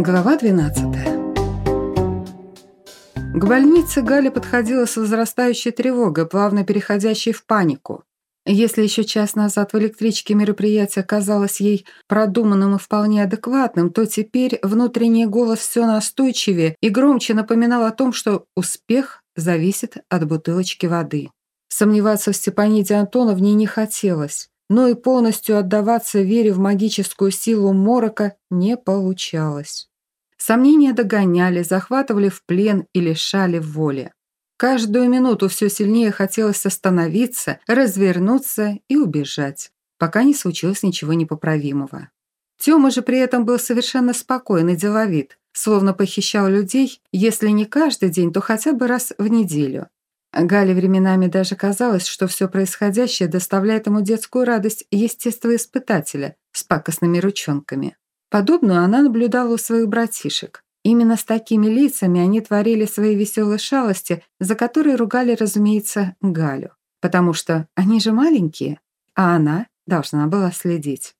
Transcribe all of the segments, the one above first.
Глава 12 К больнице Галя подходила с возрастающей тревогой, плавно переходящей в панику. Если еще час назад в электричке мероприятие казалось ей продуманным и вполне адекватным, то теперь внутренний голос все настойчивее и громче напоминал о том, что успех зависит от бутылочки воды. Сомневаться в Степаниде Антоновне не хотелось но и полностью отдаваться вере в магическую силу морока не получалось. Сомнения догоняли, захватывали в плен и лишали воли. Каждую минуту все сильнее хотелось остановиться, развернуться и убежать, пока не случилось ничего непоправимого. Тёма же при этом был совершенно спокоен и деловит, словно похищал людей, если не каждый день, то хотя бы раз в неделю. Гале временами даже казалось, что все происходящее доставляет ему детскую радость естествоиспытателя с пакостными ручонками. Подобную она наблюдала у своих братишек. Именно с такими лицами они творили свои веселые шалости, за которые ругали, разумеется, Галю. Потому что они же маленькие, а она должна была следить.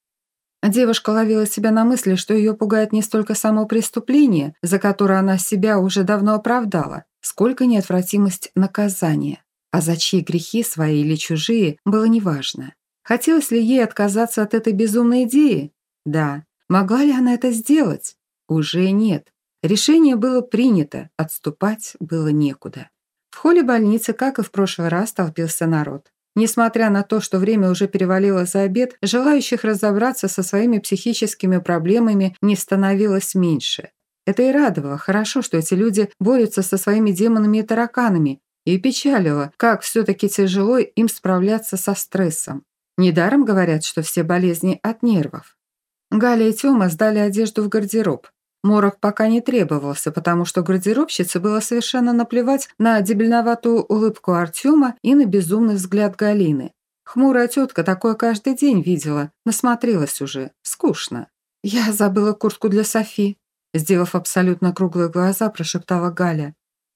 Девушка ловила себя на мысли, что ее пугает не столько само преступление, за которое она себя уже давно оправдала, сколько неотвратимость наказания. А за чьи грехи, свои или чужие, было неважно. Хотелось ли ей отказаться от этой безумной идеи? Да. Могла ли она это сделать? Уже нет. Решение было принято, отступать было некуда. В холле больницы, как и в прошлый раз, толпился народ. Несмотря на то, что время уже перевалило за обед, желающих разобраться со своими психическими проблемами не становилось меньше. Это и радовало. Хорошо, что эти люди борются со своими демонами и тараканами. И печалило, как все-таки тяжело им справляться со стрессом. Недаром говорят, что все болезни от нервов. Галя и Тёма сдали одежду в гардероб. Морок пока не требовался, потому что гардеробщице было совершенно наплевать на дебильноватую улыбку Артема и на безумный взгляд Галины. Хмурая тетка такое каждый день видела, насмотрелась уже. Скучно. «Я забыла куртку для Софи», Сделав абсолютно круглые глаза, прошептала Галя.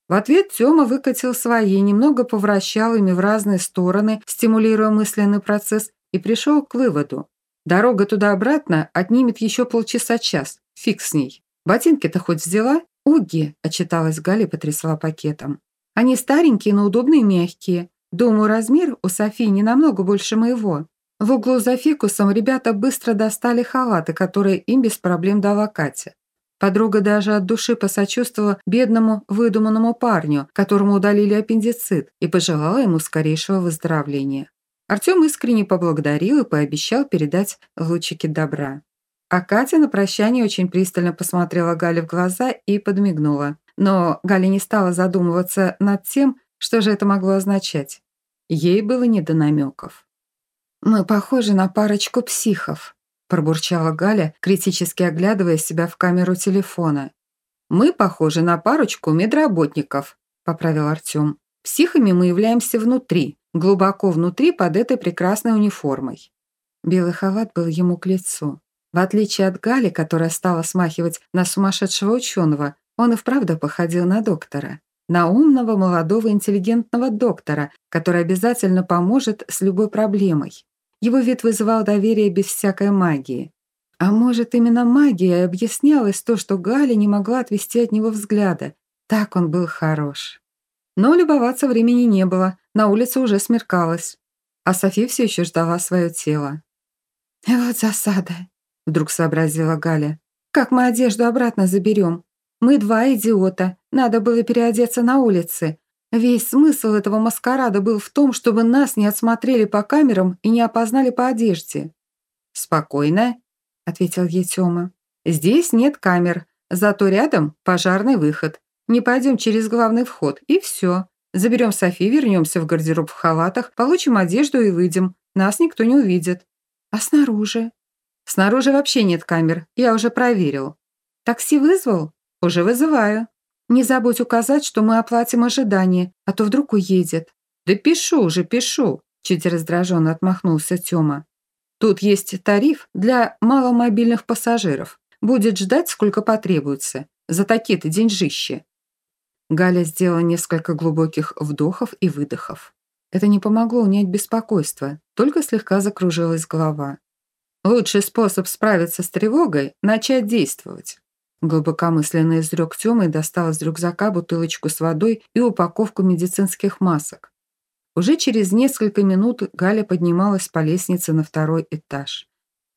В ответ Тёма выкатил свои, немного повращал ими в разные стороны, стимулируя мысленный процесс, и пришел к выводу. Дорога туда-обратно отнимет еще полчаса-час. Фиг с ней. Ботинки-то хоть взяла? Уги, отчиталась Галя потрясла пакетом. Они старенькие, но удобные и мягкие. Думаю, размер у Софии не намного больше моего. В углу за фикусом ребята быстро достали халаты, которые им без проблем дала Катя. Подруга даже от души посочувствовала бедному выдуманному парню, которому удалили аппендицит, и пожелала ему скорейшего выздоровления. Артем искренне поблагодарил и пообещал передать лучики добра. А Катя на прощание очень пристально посмотрела Гале в глаза и подмигнула. Но Галя не стала задумываться над тем, что же это могло означать. Ей было не до намеков. «Мы похожи на парочку психов», пробурчала Галя, критически оглядывая себя в камеру телефона. «Мы похожи на парочку медработников», – поправил Артем. «Психами мы являемся внутри, глубоко внутри под этой прекрасной униформой». Белый халат был ему к лицу. В отличие от Гали, которая стала смахивать на сумасшедшего ученого, он и вправду походил на доктора. На умного, молодого, интеллигентного доктора, который обязательно поможет с любой проблемой. Его вид вызывал доверие без всякой магии. А может, именно магия объяснялась то, что Галя не могла отвести от него взгляда. Так он был хорош. Но любоваться времени не было, на улице уже смеркалось. А Софи все еще ждала свое тело. «Вот засада», — вдруг сообразила Галя. «Как мы одежду обратно заберем? Мы два идиота, надо было переодеться на улице. Весь смысл этого маскарада был в том, чтобы нас не отсмотрели по камерам и не опознали по одежде. «Спокойно», — ответил ей Тёма. «Здесь нет камер, зато рядом пожарный выход. Не пойдем через главный вход, и все. Заберем Софи, вернемся в гардероб в халатах, получим одежду и выйдем. Нас никто не увидит». «А снаружи?» «Снаружи вообще нет камер, я уже проверил». «Такси вызвал?» «Уже вызываю». Не забудь указать, что мы оплатим ожидание, а то вдруг уедет». «Да пишу уже, пишу», – чуть раздраженно отмахнулся Тёма. «Тут есть тариф для маломобильных пассажиров. Будет ждать, сколько потребуется. За такие-то деньжищи». Галя сделала несколько глубоких вдохов и выдохов. Это не помогло унять беспокойство, только слегка закружилась голова. Лучший способ справиться с тревогой – начать действовать. глубокомысленно изрек Тёма и достал из рюкзака бутылочку с водой и упаковку медицинских масок. Уже через несколько минут Галя поднималась по лестнице на второй этаж.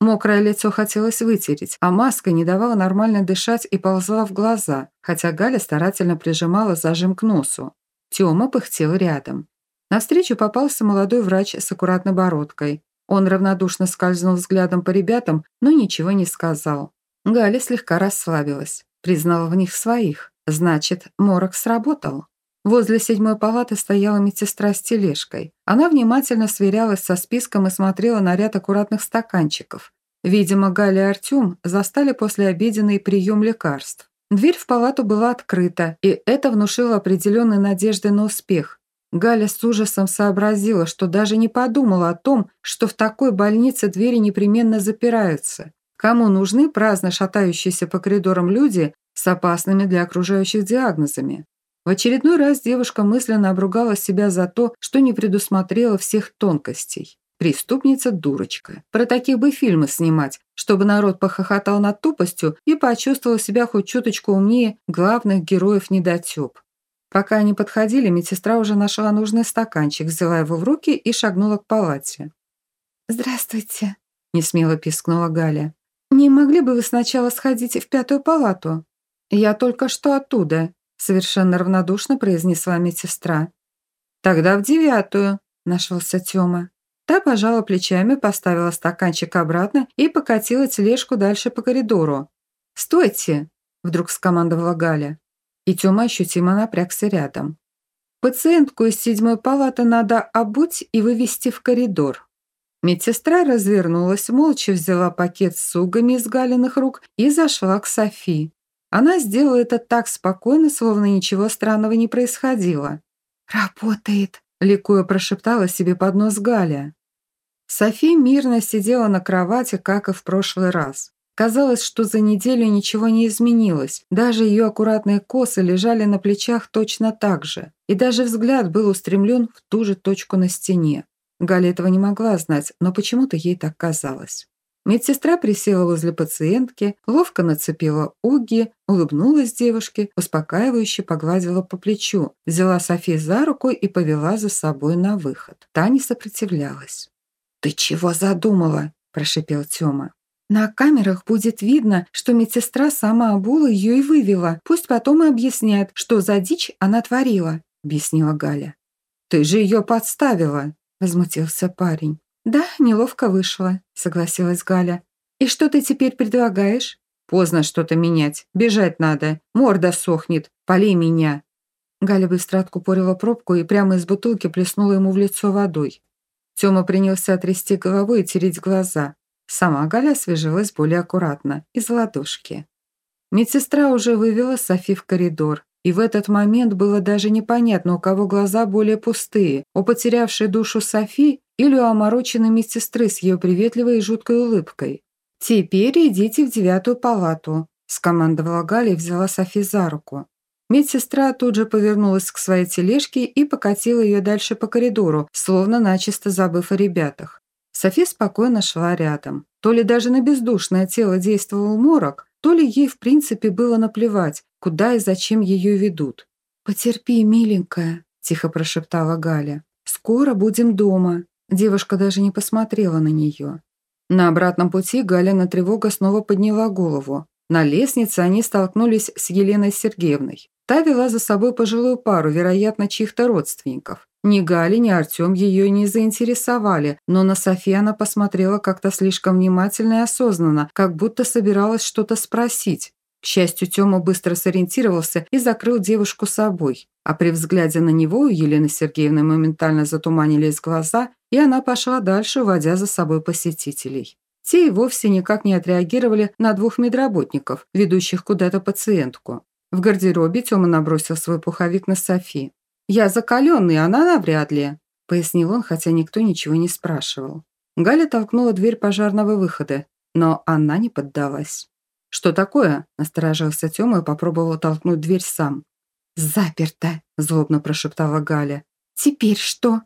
Мокрое лицо хотелось вытереть, а маска не давала нормально дышать и ползла в глаза, хотя Галя старательно прижимала зажим к носу. Тёма пыхтел рядом. Навстречу попался молодой врач с аккуратной бородкой. Он равнодушно скользнул взглядом по ребятам, но ничего не сказал. Галя слегка расслабилась, признала в них своих. Значит, морок сработал. Возле седьмой палаты стояла медсестра с тележкой. Она внимательно сверялась со списком и смотрела на ряд аккуратных стаканчиков. Видимо, Галя и Артем застали послеобеденный прием лекарств. Дверь в палату была открыта, и это внушило определенные надежды на успех. Галя с ужасом сообразила, что даже не подумала о том, что в такой больнице двери непременно запираются. Кому нужны праздно шатающиеся по коридорам люди с опасными для окружающих диагнозами? В очередной раз девушка мысленно обругала себя за то, что не предусмотрела всех тонкостей. Преступница-дурочка. Про таких бы фильмы снимать, чтобы народ похохотал над тупостью и почувствовал себя хоть чуточку умнее главных героев-недотеп. Пока они подходили, медсестра уже нашла нужный стаканчик, взяла его в руки и шагнула к палате. «Здравствуйте», – несмело пискнула Галя. «Не могли бы вы сначала сходить в пятую палату?» «Я только что оттуда», совершенно равнодушно произнесла медсестра. «Тогда в девятую», – нашелся Тёма. Та пожала плечами, поставила стаканчик обратно и покатила тележку дальше по коридору. «Стойте!» – вдруг скомандовала Галя. И Тёма ощутимо напрягся рядом. «Пациентку из седьмой палаты надо обуть и вывести в коридор». Медсестра развернулась, молча взяла пакет с сугами из Галиных рук и зашла к Софи. Она сделала это так спокойно, словно ничего странного не происходило. «Работает», – ликуя прошептала себе под нос Галя. Софи мирно сидела на кровати, как и в прошлый раз. Казалось, что за неделю ничего не изменилось. Даже ее аккуратные косы лежали на плечах точно так же. И даже взгляд был устремлен в ту же точку на стене. Галя этого не могла знать, но почему-то ей так казалось. Медсестра присела возле пациентки, ловко нацепила уги, улыбнулась девушке, успокаивающе погладила по плечу, взяла Софи за руку и повела за собой на выход. Та не сопротивлялась. «Ты чего задумала?» – прошипел Тёма. «На камерах будет видно, что медсестра сама обула ее и вывела. Пусть потом и объясняет, что за дичь она творила», – объяснила Галя. «Ты же ее подставила», – возмутился парень. «Да, неловко вышло», — согласилась Галя. «И что ты теперь предлагаешь?» «Поздно что-то менять. Бежать надо. Морда сохнет. Полей меня». Галя быстро откупорила пробку и прямо из бутылки плеснула ему в лицо водой. Тёма принялся трясти головой и тереть глаза. Сама Галя освежилась более аккуратно, из ладошки. Медсестра уже вывела Софи в коридор, и в этот момент было даже непонятно, у кого глаза более пустые, у потерявшей душу Софи или у омороченной медсестры с ее приветливой и жуткой улыбкой. «Теперь идите в девятую палату», – скомандовала Галя и взяла Софи за руку. Медсестра тут же повернулась к своей тележке и покатила ее дальше по коридору, словно начисто забыв о ребятах. Софи спокойно шла рядом. То ли даже на бездушное тело действовал морок, то ли ей в принципе было наплевать, куда и зачем ее ведут. «Потерпи, миленькая», – тихо прошептала Галя. «Скоро будем дома». Девушка даже не посмотрела на нее. На обратном пути Галина тревога снова подняла голову. На лестнице они столкнулись с Еленой Сергеевной. Та вела за собой пожилую пару, вероятно, чьих-то родственников. Ни Галя, ни Артем ее не заинтересовали, но на Софи она посмотрела как-то слишком внимательно и осознанно, как будто собиралась что-то спросить. К счастью, Тёма быстро сориентировался и закрыл девушку собой. А при взгляде на него у Елены Сергеевны моментально затуманились глаза, и она пошла дальше, уводя за собой посетителей. Те и вовсе никак не отреагировали на двух медработников, ведущих куда-то пациентку. В гардеробе Тёма набросил свой пуховик на Софи. «Я закаленный, она навряд ли», – пояснил он, хотя никто ничего не спрашивал. Галя толкнула дверь пожарного выхода, но она не поддалась. «Что такое?» – насторожился Тёма и попробовал толкнуть дверь сам. «Заперто», – злобно прошептала Галя. «Теперь что?»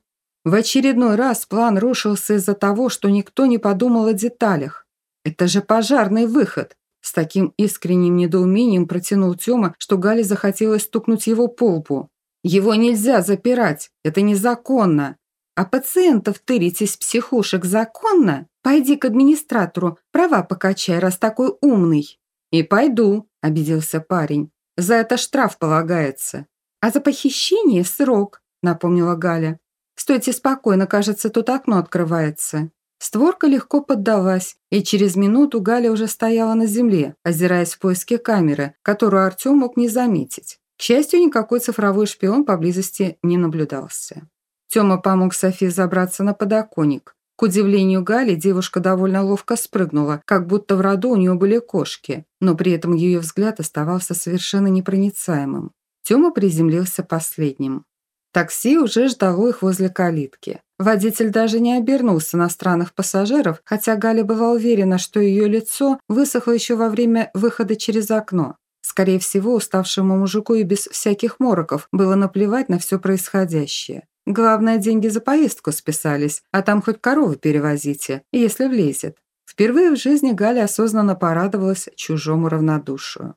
В очередной раз план рушился из-за того, что никто не подумал о деталях. Это же пожарный выход. С таким искренним недоумением протянул Тёма, что Гале захотелось стукнуть его по лбу. «Его нельзя запирать, это незаконно. А пациентов тырить из психушек законно? Пойди к администратору, права покачай, раз такой умный». «И пойду», – обиделся парень. «За это штраф полагается». «А за похищение срок», – напомнила Галя. «Стойте спокойно, кажется, тут окно открывается». Створка легко поддалась, и через минуту Галя уже стояла на земле, озираясь в поиске камеры, которую Артем мог не заметить. К счастью, никакой цифровой шпион поблизости не наблюдался. Тёма помог Софии забраться на подоконник. К удивлению Гали, девушка довольно ловко спрыгнула, как будто в роду у нее были кошки, но при этом ее взгляд оставался совершенно непроницаемым. Тёма приземлился последним. Такси уже ждало их возле калитки. Водитель даже не обернулся на странных пассажиров, хотя Галя была уверена, что ее лицо высохло еще во время выхода через окно. Скорее всего, уставшему мужику и без всяких мороков было наплевать на все происходящее. Главное, деньги за поездку списались, а там хоть коровы перевозите, если влезет. Впервые в жизни Галя осознанно порадовалась чужому равнодушию.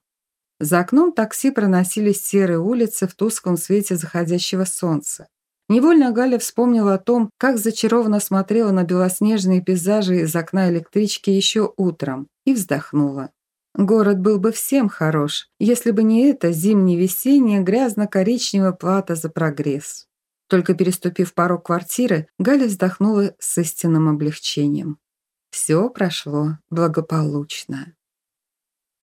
За окном такси проносились серые улицы в тусклом свете заходящего солнца. Невольно Галя вспомнила о том, как зачарованно смотрела на белоснежные пейзажи из окна электрички еще утром, и вздохнула. Город был бы всем хорош, если бы не это зимне-весеннее грязно-коричневая плата за прогресс. Только переступив порог квартиры, Галя вздохнула с истинным облегчением. Все прошло благополучно.